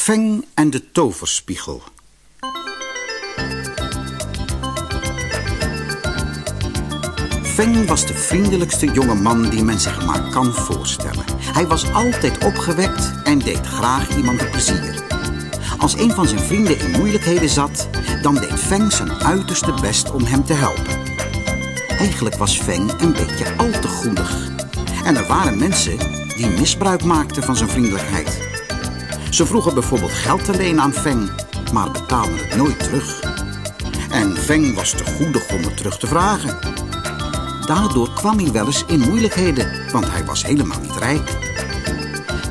Feng en de toverspiegel. Feng was de vriendelijkste jonge man die men zich maar kan voorstellen. Hij was altijd opgewekt en deed graag iemand plezier. Als een van zijn vrienden in moeilijkheden zat, dan deed Feng zijn uiterste best om hem te helpen. Eigenlijk was Feng een beetje al te goedig. En er waren mensen die misbruik maakten van zijn vriendelijkheid. Ze vroegen bijvoorbeeld geld te lenen aan Feng, maar betaalden het nooit terug. En Feng was te goedig om het terug te vragen. Daardoor kwam hij wel eens in moeilijkheden, want hij was helemaal niet rijk.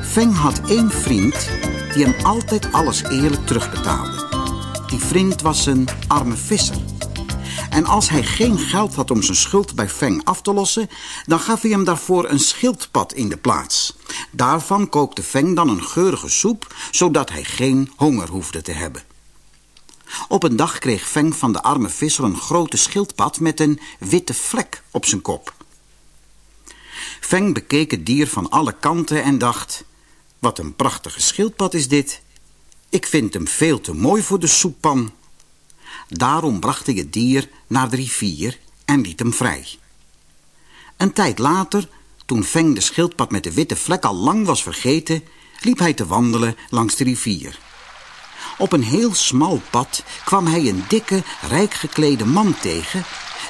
Feng had één vriend die hem altijd alles eerlijk terugbetaalde. Die vriend was een arme visser. En als hij geen geld had om zijn schuld bij Feng af te lossen... dan gaf hij hem daarvoor een schildpad in de plaats. Daarvan kookte Feng dan een geurige soep... zodat hij geen honger hoefde te hebben. Op een dag kreeg Feng van de arme visser een grote schildpad... met een witte vlek op zijn kop. Feng bekeek het dier van alle kanten en dacht... wat een prachtige schildpad is dit. Ik vind hem veel te mooi voor de soeppan... Daarom bracht hij het dier naar de rivier en liet hem vrij. Een tijd later, toen Feng de schildpad met de witte vlek al lang was vergeten, liep hij te wandelen langs de rivier. Op een heel smal pad kwam hij een dikke, rijk geklede man tegen,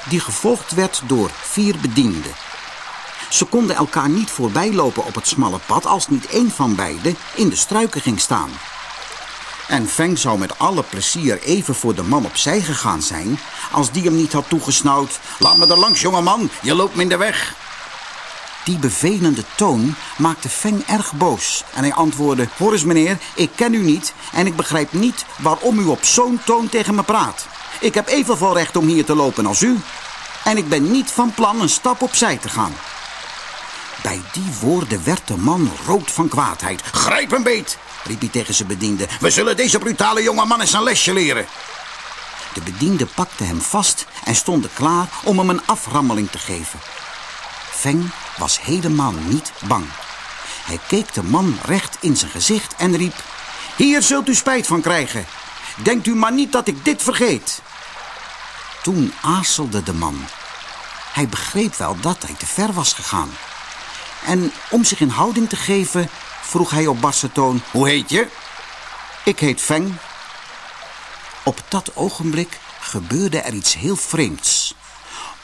die gevolgd werd door vier bedienden. Ze konden elkaar niet voorbij lopen op het smalle pad als niet één van beiden in de struiken ging staan. En Feng zou met alle plezier even voor de man opzij gegaan zijn... als die hem niet had toegesnauwd. Laat me er langs, jongeman, je loopt me in de weg. Die bevelende toon maakte Feng erg boos. En hij antwoordde, hoor meneer, ik ken u niet... en ik begrijp niet waarom u op zo'n toon tegen me praat. Ik heb evenveel recht om hier te lopen als u. En ik ben niet van plan een stap opzij te gaan. Bij die woorden werd de man rood van kwaadheid. Grijp hem beet, riep hij tegen zijn bediende. We zullen deze brutale jonge man eens een lesje leren. De bediende pakte hem vast en stonden klaar om hem een aframmeling te geven. Feng was helemaal niet bang. Hij keek de man recht in zijn gezicht en riep... Hier zult u spijt van krijgen. Denkt u maar niet dat ik dit vergeet. Toen aarzelde de man. Hij begreep wel dat hij te ver was gegaan. En om zich in houding te geven, vroeg hij op barse toon... Hoe heet je? Ik heet Feng. Op dat ogenblik gebeurde er iets heel vreemds.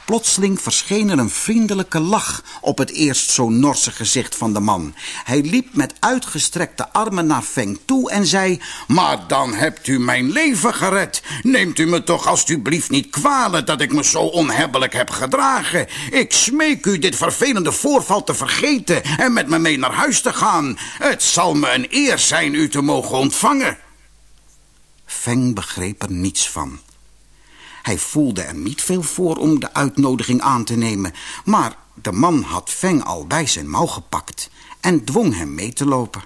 Plotseling verscheen er een vriendelijke lach op het eerst zo norse gezicht van de man. Hij liep met uitgestrekte armen naar Feng toe en zei... Maar dan hebt u mijn leven gered. Neemt u me toch alstublieft niet kwalen dat ik me zo onhebbelijk heb gedragen. Ik smeek u dit vervelende voorval te vergeten en met me mee naar huis te gaan. Het zal me een eer zijn u te mogen ontvangen. Feng begreep er niets van. Hij voelde er niet veel voor om de uitnodiging aan te nemen... maar de man had Feng al bij zijn mouw gepakt... en dwong hem mee te lopen.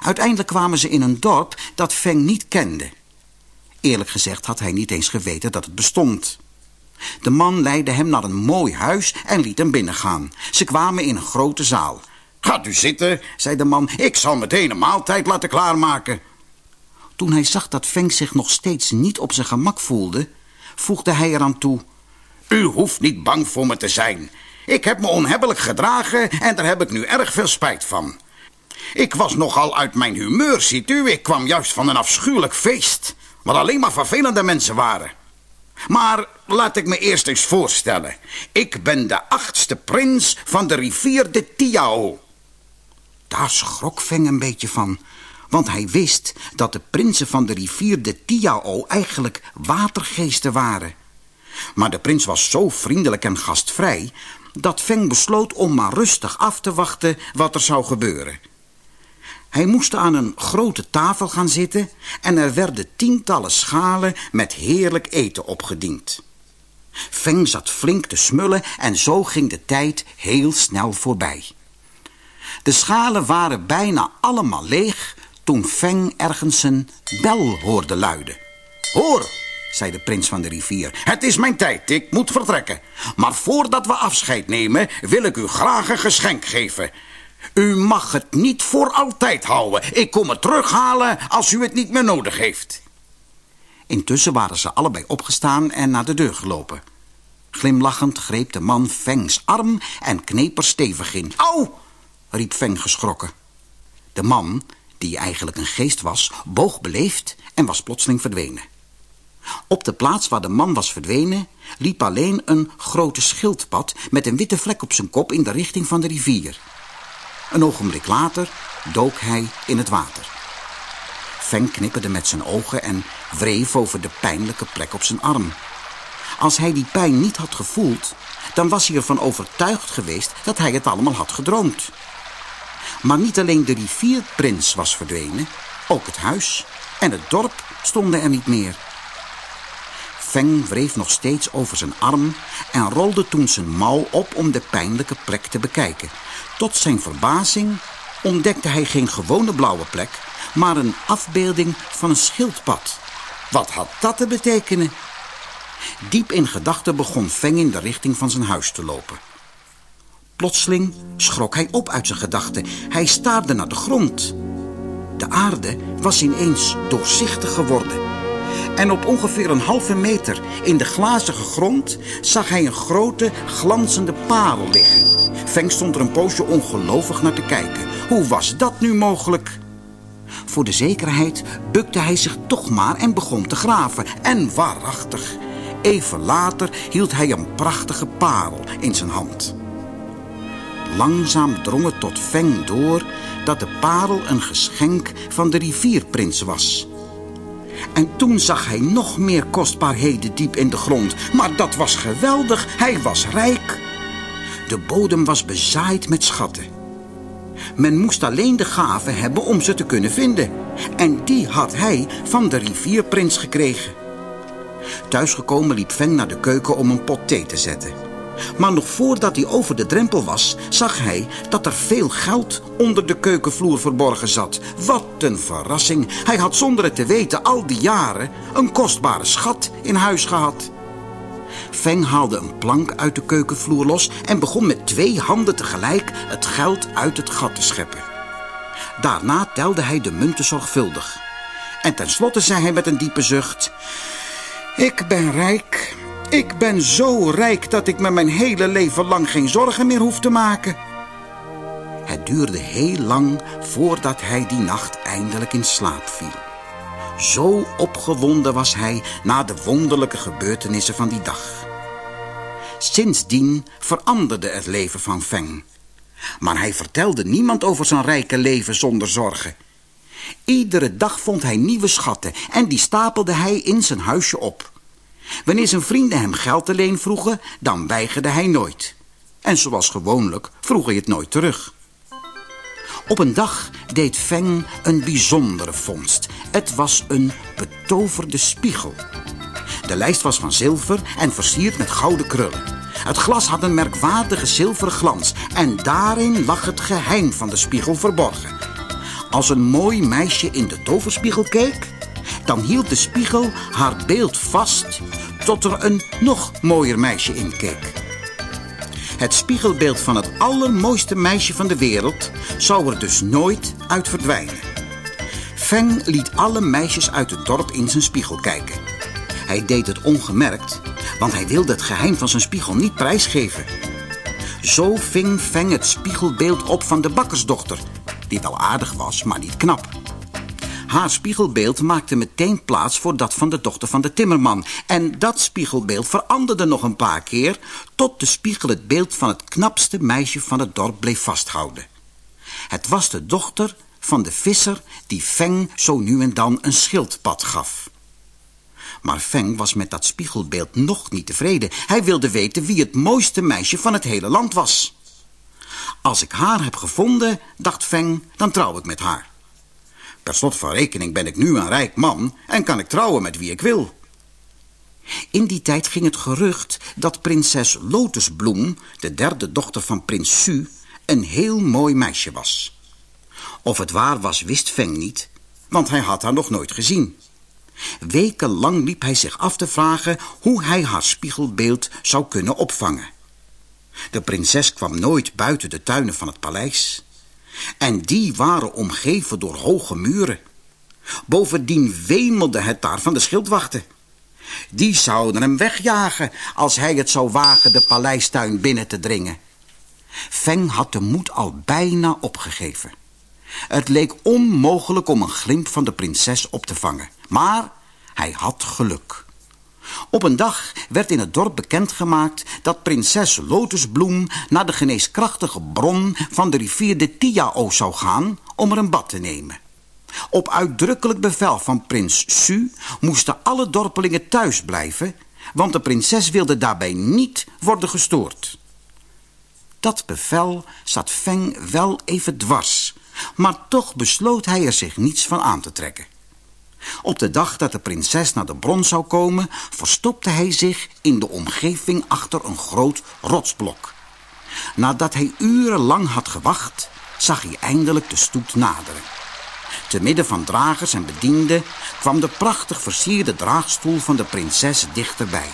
Uiteindelijk kwamen ze in een dorp dat Feng niet kende. Eerlijk gezegd had hij niet eens geweten dat het bestond. De man leidde hem naar een mooi huis en liet hem binnengaan. Ze kwamen in een grote zaal. Gaat u zitten, zei de man. Ik zal meteen een maaltijd laten klaarmaken. Toen hij zag dat Feng zich nog steeds niet op zijn gemak voelde voegde hij eraan toe. U hoeft niet bang voor me te zijn. Ik heb me onhebbelijk gedragen en daar heb ik nu erg veel spijt van. Ik was nogal uit mijn humeur, ziet u. Ik kwam juist van een afschuwelijk feest, waar alleen maar vervelende mensen waren. Maar laat ik me eerst eens voorstellen. Ik ben de achtste prins van de rivier de Tiao. Daar schrok Feng een beetje van want hij wist dat de prinsen van de rivier de Tiao eigenlijk watergeesten waren. Maar de prins was zo vriendelijk en gastvrij dat Feng besloot om maar rustig af te wachten wat er zou gebeuren. Hij moest aan een grote tafel gaan zitten en er werden tientallen schalen met heerlijk eten opgediend. Feng zat flink te smullen en zo ging de tijd heel snel voorbij. De schalen waren bijna allemaal leeg toen Feng ergens een bel hoorde luiden. Hoor, zei de prins van de rivier, het is mijn tijd, ik moet vertrekken. Maar voordat we afscheid nemen, wil ik u graag een geschenk geven. U mag het niet voor altijd houden. Ik kom het terughalen als u het niet meer nodig heeft. Intussen waren ze allebei opgestaan en naar de deur gelopen. Glimlachend greep de man Fengs arm en kneep er stevig in. Au! riep Feng geschrokken. De man, die eigenlijk een geest was, boog beleefd en was plotseling verdwenen. Op de plaats waar de man was verdwenen, liep alleen een grote schildpad met een witte vlek op zijn kop in de richting van de rivier. Een ogenblik later dook hij in het water. Feng knipperde met zijn ogen en wreef over de pijnlijke plek op zijn arm. Als hij die pijn niet had gevoeld, dan was hij ervan overtuigd geweest dat hij het allemaal had gedroomd. Maar niet alleen de rivierprins was verdwenen, ook het huis en het dorp stonden er niet meer. Feng wreef nog steeds over zijn arm en rolde toen zijn mouw op om de pijnlijke plek te bekijken. Tot zijn verbazing ontdekte hij geen gewone blauwe plek, maar een afbeelding van een schildpad. Wat had dat te betekenen? Diep in gedachten begon Feng in de richting van zijn huis te lopen. Plotseling schrok hij op uit zijn gedachten. Hij staarde naar de grond. De aarde was ineens doorzichtig geworden. En op ongeveer een halve meter in de glazige grond zag hij een grote, glanzende parel liggen. Feng stond er een poosje ongelovig naar te kijken. Hoe was dat nu mogelijk? Voor de zekerheid bukte hij zich toch maar en begon te graven. En waarachtig, even later hield hij een prachtige parel in zijn hand. Langzaam drong het tot Feng door dat de parel een geschenk van de rivierprins was. En toen zag hij nog meer kostbaarheden diep in de grond. Maar dat was geweldig, hij was rijk. De bodem was bezaaid met schatten. Men moest alleen de gave hebben om ze te kunnen vinden. En die had hij van de rivierprins gekregen. Thuisgekomen liep Feng naar de keuken om een pot thee te zetten. Maar nog voordat hij over de drempel was, zag hij dat er veel geld onder de keukenvloer verborgen zat. Wat een verrassing. Hij had zonder het te weten al die jaren een kostbare schat in huis gehad. Feng haalde een plank uit de keukenvloer los en begon met twee handen tegelijk het geld uit het gat te scheppen. Daarna telde hij de munten zorgvuldig. En tenslotte zei hij met een diepe zucht... Ik ben rijk. Ik ben zo rijk dat ik me mijn hele leven lang geen zorgen meer hoef te maken. Het duurde heel lang voordat hij die nacht eindelijk in slaap viel. Zo opgewonden was hij na de wonderlijke gebeurtenissen van die dag. Sindsdien veranderde het leven van Feng. Maar hij vertelde niemand over zijn rijke leven zonder zorgen. Iedere dag vond hij nieuwe schatten en die stapelde hij in zijn huisje op. Wanneer zijn vrienden hem geld alleen vroegen, dan weigerde hij nooit. En zoals gewoonlijk vroeg hij het nooit terug. Op een dag deed Feng een bijzondere vondst. Het was een betoverde spiegel. De lijst was van zilver en versierd met gouden krullen. Het glas had een merkwaardige zilveren glans en daarin lag het geheim van de spiegel verborgen. Als een mooi meisje in de toverspiegel keek, dan hield de spiegel haar beeld vast tot er een nog mooier meisje in keek. Het spiegelbeeld van het allermooiste meisje van de wereld zou er dus nooit uit verdwijnen. Feng liet alle meisjes uit het dorp in zijn spiegel kijken. Hij deed het ongemerkt, want hij wilde het geheim van zijn spiegel niet prijsgeven. Zo ving Feng het spiegelbeeld op van de bakkersdochter, die wel aardig was, maar niet knap. Haar spiegelbeeld maakte meteen plaats voor dat van de dochter van de timmerman. En dat spiegelbeeld veranderde nog een paar keer... tot de spiegel het beeld van het knapste meisje van het dorp bleef vasthouden. Het was de dochter van de visser die Feng zo nu en dan een schildpad gaf. Maar Feng was met dat spiegelbeeld nog niet tevreden. Hij wilde weten wie het mooiste meisje van het hele land was. Als ik haar heb gevonden, dacht Feng, dan trouw ik met haar. Per slot van rekening ben ik nu een rijk man en kan ik trouwen met wie ik wil. In die tijd ging het gerucht dat prinses Lotusbloem, de derde dochter van prins Su, een heel mooi meisje was. Of het waar was, wist Feng niet, want hij had haar nog nooit gezien. Wekenlang liep hij zich af te vragen hoe hij haar spiegelbeeld zou kunnen opvangen. De prinses kwam nooit buiten de tuinen van het paleis. En die waren omgeven door hoge muren. Bovendien wemelde het daar van de schildwachten. Die zouden hem wegjagen als hij het zou wagen de paleistuin binnen te dringen. Feng had de moed al bijna opgegeven. Het leek onmogelijk om een glimp van de prinses op te vangen. Maar hij had geluk. Op een dag werd in het dorp bekendgemaakt dat prinses Lotusbloem naar de geneeskrachtige bron van de rivier de Tiao zou gaan om er een bad te nemen. Op uitdrukkelijk bevel van prins Su moesten alle dorpelingen thuis blijven, want de prinses wilde daarbij niet worden gestoord. Dat bevel zat Feng wel even dwars, maar toch besloot hij er zich niets van aan te trekken. Op de dag dat de prinses naar de bron zou komen, verstopte hij zich in de omgeving achter een groot rotsblok. Nadat hij urenlang had gewacht, zag hij eindelijk de stoet naderen. Te midden van dragers en bedienden kwam de prachtig versierde draagstoel van de prinses dichterbij.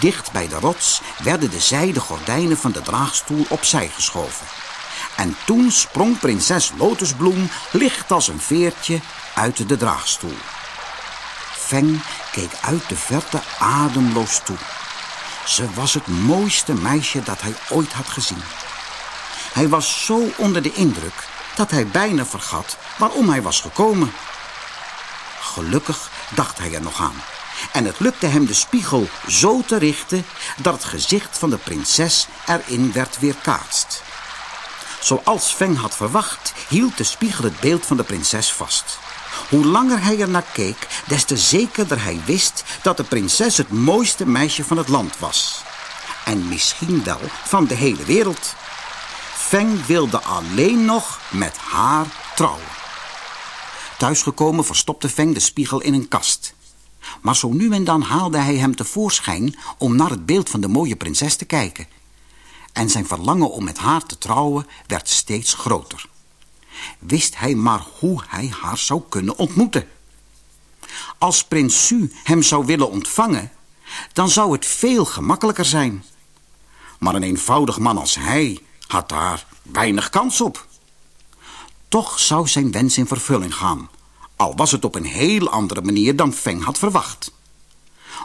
Dicht bij de rots werden de zijden gordijnen van de draagstoel opzij geschoven. En toen sprong prinses Lotusbloem licht als een veertje uit de draagstoel. Feng keek uit de verte ademloos toe. Ze was het mooiste meisje dat hij ooit had gezien. Hij was zo onder de indruk dat hij bijna vergat waarom hij was gekomen. Gelukkig dacht hij er nog aan. En het lukte hem de spiegel zo te richten dat het gezicht van de prinses erin werd weerkaatst. Zoals Feng had verwacht, hield de spiegel het beeld van de prinses vast. Hoe langer hij er naar keek, des te zekerder hij wist dat de prinses het mooiste meisje van het land was. En misschien wel van de hele wereld. Feng wilde alleen nog met haar trouwen. Thuisgekomen verstopte Feng de spiegel in een kast. Maar zo nu en dan haalde hij hem tevoorschijn om naar het beeld van de mooie prinses te kijken. En zijn verlangen om met haar te trouwen werd steeds groter. Wist hij maar hoe hij haar zou kunnen ontmoeten. Als prins Su hem zou willen ontvangen, dan zou het veel gemakkelijker zijn. Maar een eenvoudig man als hij had daar weinig kans op. Toch zou zijn wens in vervulling gaan, al was het op een heel andere manier dan Feng had verwacht.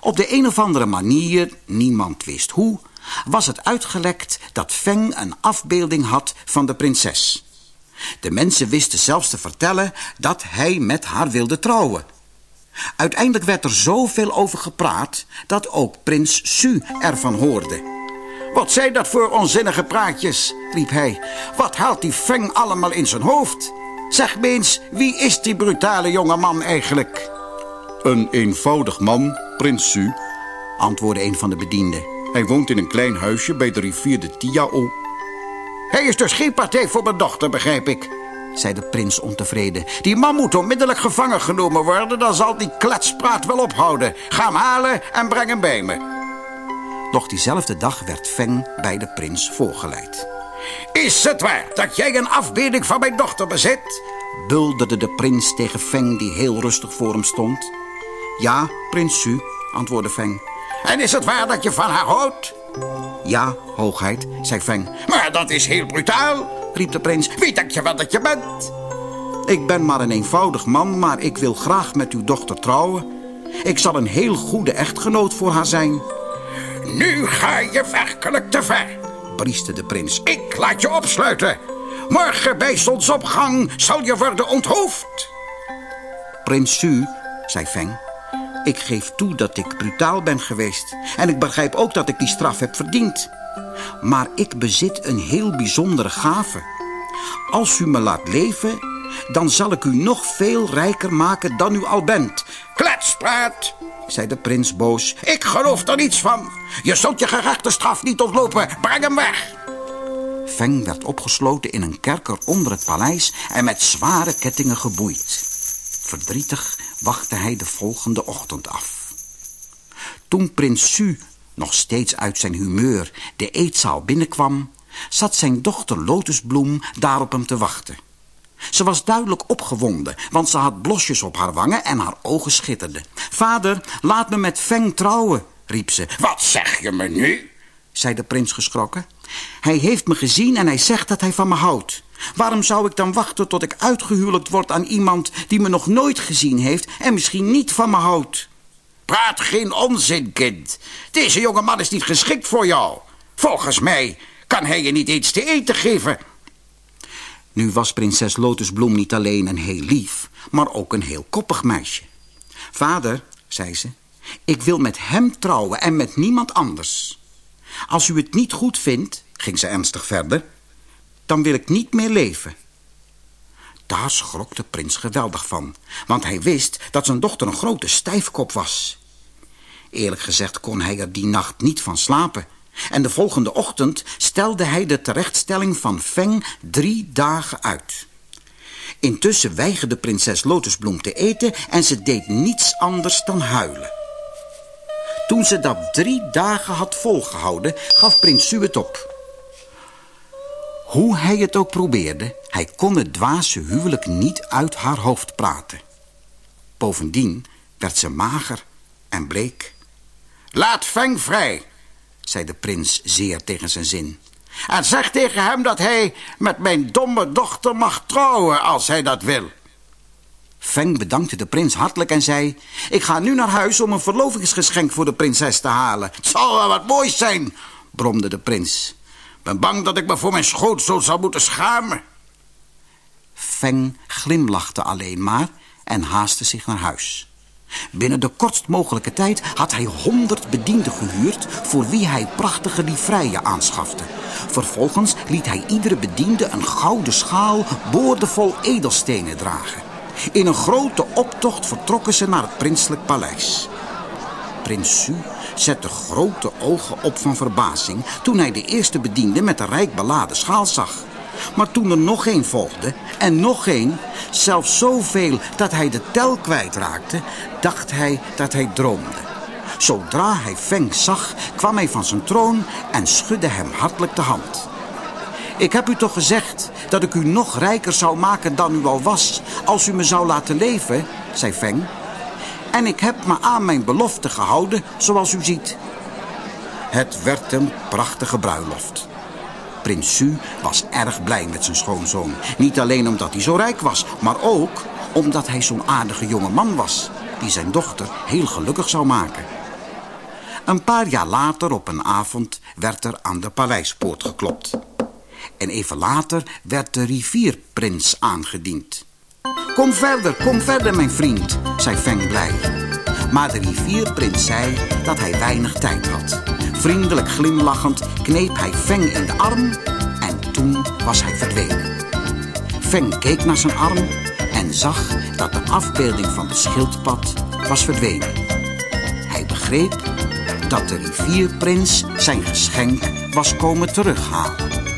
Op de een of andere manier, niemand wist hoe, was het uitgelekt dat Feng een afbeelding had van de prinses. De mensen wisten zelfs te vertellen dat hij met haar wilde trouwen. Uiteindelijk werd er zoveel over gepraat dat ook prins Su ervan hoorde. Wat zijn dat voor onzinnige praatjes, riep hij. Wat haalt die Feng allemaal in zijn hoofd? Zeg me eens, wie is die brutale jonge man eigenlijk? Een eenvoudig man, prins Su, antwoordde een van de bedienden. Hij woont in een klein huisje bij de rivier de Tiao. Hij is dus geen partij voor mijn dochter, begrijp ik, zei de prins ontevreden. Die man moet onmiddellijk gevangen genomen worden, dan zal die kletspraat wel ophouden. Ga hem halen en breng hem bij me. Nog diezelfde dag werd Feng bij de prins voorgeleid. Is het waar dat jij een afbeelding van mijn dochter bezit? bulderde de prins tegen Feng die heel rustig voor hem stond. Ja, prins Su, antwoordde Feng. En is het waar dat je van haar houdt? Ja, hoogheid, zei Feng. Maar dat is heel brutaal, riep de prins. Wie denk je wel dat je bent? Ik ben maar een eenvoudig man, maar ik wil graag met uw dochter trouwen. Ik zal een heel goede echtgenoot voor haar zijn. Nu ga je werkelijk te ver, brieste de prins. Ik laat je opsluiten. Morgen bij zonsopgang zal je worden onthoofd. Prins Su, zei Feng, ik geef toe dat ik brutaal ben geweest. En ik begrijp ook dat ik die straf heb verdiend. Maar ik bezit een heel bijzondere gave. Als u me laat leven, dan zal ik u nog veel rijker maken dan u al bent. Kletspraat, zei de prins boos. Ik geloof er niets van. Je zult je gerechte straf niet ontlopen. Breng hem weg. Feng werd opgesloten in een kerker onder het paleis en met zware kettingen geboeid. Verdrietig wachtte hij de volgende ochtend af. Toen prins Su, nog steeds uit zijn humeur, de eetzaal binnenkwam, zat zijn dochter Lotusbloem daar op hem te wachten. Ze was duidelijk opgewonden, want ze had blosjes op haar wangen en haar ogen schitterden. Vader, laat me met Feng trouwen, riep ze. Wat zeg je me nu? zei de prins geschrokken. Hij heeft me gezien en hij zegt dat hij van me houdt. Waarom zou ik dan wachten tot ik uitgehuwelijkt word aan iemand die me nog nooit gezien heeft en misschien niet van me houdt? Praat geen onzin, kind. Deze jonge man is niet geschikt voor jou. Volgens mij kan hij je niet eens te eten geven. Nu was prinses Lotusbloem niet alleen een heel lief, maar ook een heel koppig meisje. Vader, zei ze, ik wil met hem trouwen en met niemand anders. Als u het niet goed vindt, ging ze ernstig verder, dan wil ik niet meer leven. Daar schrok de prins geweldig van, want hij wist dat zijn dochter een grote stijfkop was. Eerlijk gezegd kon hij er die nacht niet van slapen. En de volgende ochtend stelde hij de terechtstelling van Feng drie dagen uit. Intussen weigerde prinses Lotusbloem te eten en ze deed niets anders dan huilen. Toen ze dat drie dagen had volgehouden, gaf prins Su het op. Hoe hij het ook probeerde, hij kon het dwaze huwelijk niet uit haar hoofd praten. Bovendien werd ze mager en bleek. Laat Feng vrij, zei de prins zeer tegen zijn zin. En zeg tegen hem dat hij met mijn domme dochter mag trouwen als hij dat wil. Feng bedankte de prins hartelijk en zei... Ik ga nu naar huis om een verlovingsgeschenk voor de prinses te halen. Het zal wel wat moois zijn, bromde de prins. Ben bang dat ik me voor mijn schoonzoon zal moeten schamen. Feng glimlachte alleen maar en haastte zich naar huis. Binnen de kortst mogelijke tijd had hij honderd bedienden gehuurd... voor wie hij prachtige livreien aanschafte. Vervolgens liet hij iedere bediende een gouden schaal... boordevol edelstenen dragen. In een grote optocht vertrokken ze naar het prinselijk paleis. Prins Su zette grote ogen op van verbazing... toen hij de eerste bediende met de rijk beladen schaal zag... Maar toen er nog één volgde en nog één, zelfs zoveel dat hij de tel kwijtraakte, dacht hij dat hij droomde. Zodra hij Feng zag, kwam hij van zijn troon en schudde hem hartelijk de hand. Ik heb u toch gezegd dat ik u nog rijker zou maken dan u al was... als u me zou laten leven, zei Feng. En ik heb me aan mijn belofte gehouden, zoals u ziet. Het werd een prachtige bruiloft. Prins Su was erg blij met zijn schoonzoon. Niet alleen omdat hij zo rijk was, maar ook omdat hij zo'n aardige jonge man was... die zijn dochter heel gelukkig zou maken. Een paar jaar later op een avond werd er aan de paleispoort geklopt. En even later werd de rivierprins aangediend. Kom verder, kom verder, mijn vriend, zei Feng blij. Maar de rivierprins zei dat hij weinig tijd had. Vriendelijk glimlachend kneep hij Feng in de arm en toen was hij verdwenen. Feng keek naar zijn arm en zag dat de afbeelding van de schildpad was verdwenen. Hij begreep dat de rivierprins zijn geschenk was komen terughalen.